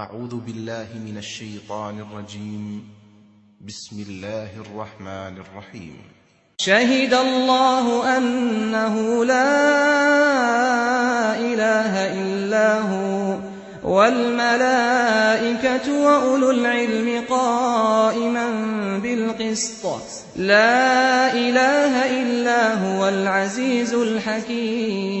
أعوذ بالله من الشيطان الرجيم. بسم الله الرحمن الرحيم. شهد الله أنه لا إله إلا هو والملائكة وأولو العلم قائما بالقسط. لا إله إلا هو العزيز الحكيم.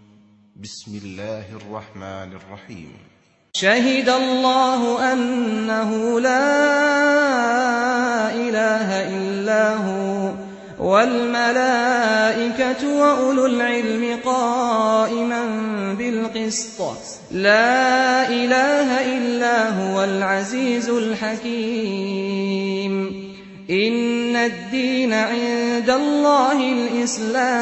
بسم الله الرحمن الرحيم. شهد الله أنه لا إله إلا هو والملائكة وأولو العلم قائما بالقسط. لا إله إلا هو العزيز الحكيم. إن الدين عند الله الإسلام.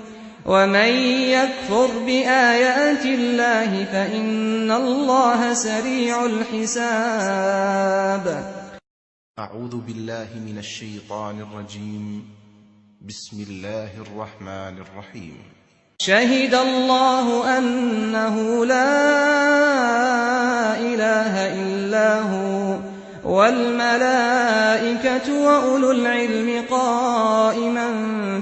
ومن يكفر بآيات الله فإن الله سريع الحساب. أعوذ بالله من الشيطان الرجيم. بسم الله الرحمن الرحيم. شهد الله أنه لا إله إلا هو والملائكة وأولو العلم قائما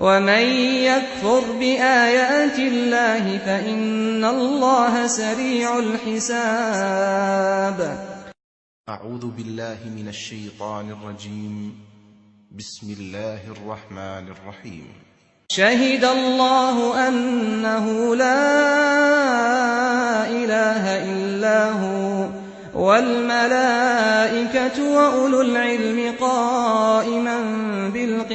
ومن يكفر بآيات الله فإن الله سريع الحساب. أعوذ بالله من الشيطان الرجيم. بسم الله الرحمن الرحيم. شهد الله أنه لا إله إلا هو والملائكة وأولو العلم قائما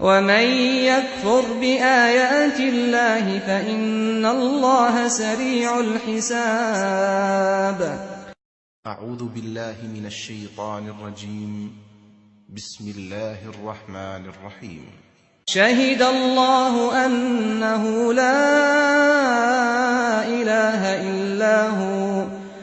ومن يكفر بآيات الله فإن الله سريع الحساب. أعوذ بالله من الشيطان الرجيم. بسم الله الرحمن الرحيم. شهد الله أنه لا إله إلا هو.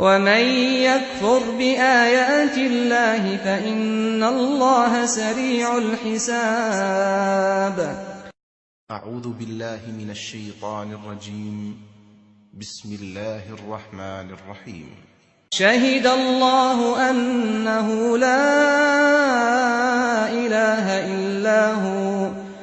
ومن يكفر بآيات الله فإن الله سريع الحساب. أعوذ بالله من الشيطان الرجيم. بسم الله الرحمن الرحيم. شهد الله أنه لا إله إلا هو.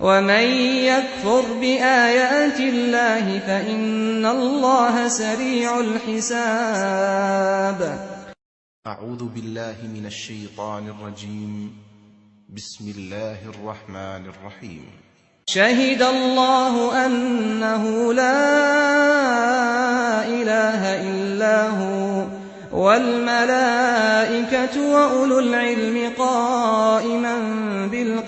ومن يكفر بآيات الله فإن الله سريع الحساب. أعوذ بالله من الشيطان الرجيم. بسم الله الرحمن الرحيم. شهد الله أنه لا إله إلا هو والملائكة وأولو العلم قائما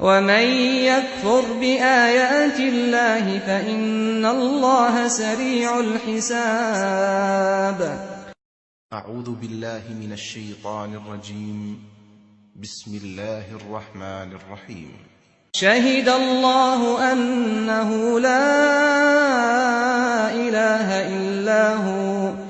ومن يكفر بآيات الله فإن الله سريع الحساب. أعوذ بالله من الشيطان الرجيم. بسم الله الرحمن الرحيم. شهد الله أنه لا إله إلا هو.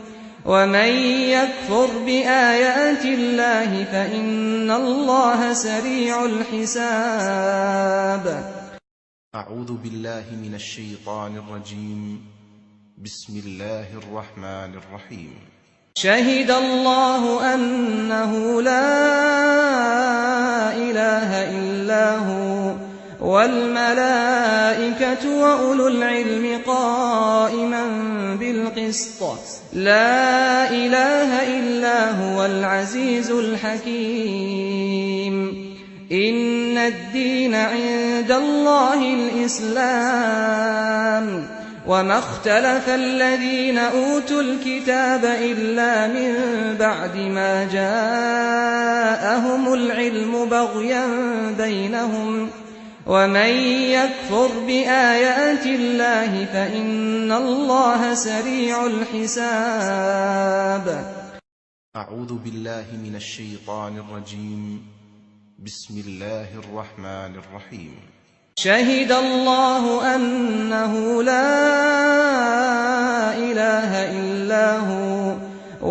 ومن يكفر بآيات الله فإن الله سريع الحساب. أعوذ بالله من الشيطان الرجيم. بسم الله الرحمن الرحيم. شهد الله أنه لا إله إلا هو والملائكة وأولو العلم قائما بالقسط. لا إله إلا هو العزيز الحكيم. إن الدين عند الله الإسلام. وما اختلف الذين أوتوا الكتاب إلا من بعد ما جاءهم العلم بغيا بينهم. ومن يكفر بآيات الله فإن الله سريع الحساب. أعوذ بالله من الشيطان الرجيم. بسم الله الرحمن الرحيم. شهد الله أنه لا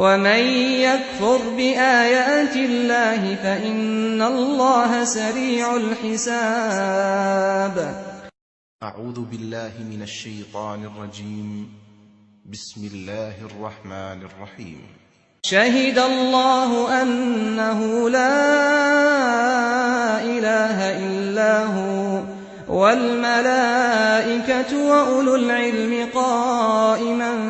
ومن يكفر بآيات الله فإن الله سريع الحساب. أعوذ بالله من الشيطان الرجيم. بسم الله الرحمن الرحيم. شهد الله أنه لا إله إلا هو والملائكة وأولو العلم قائما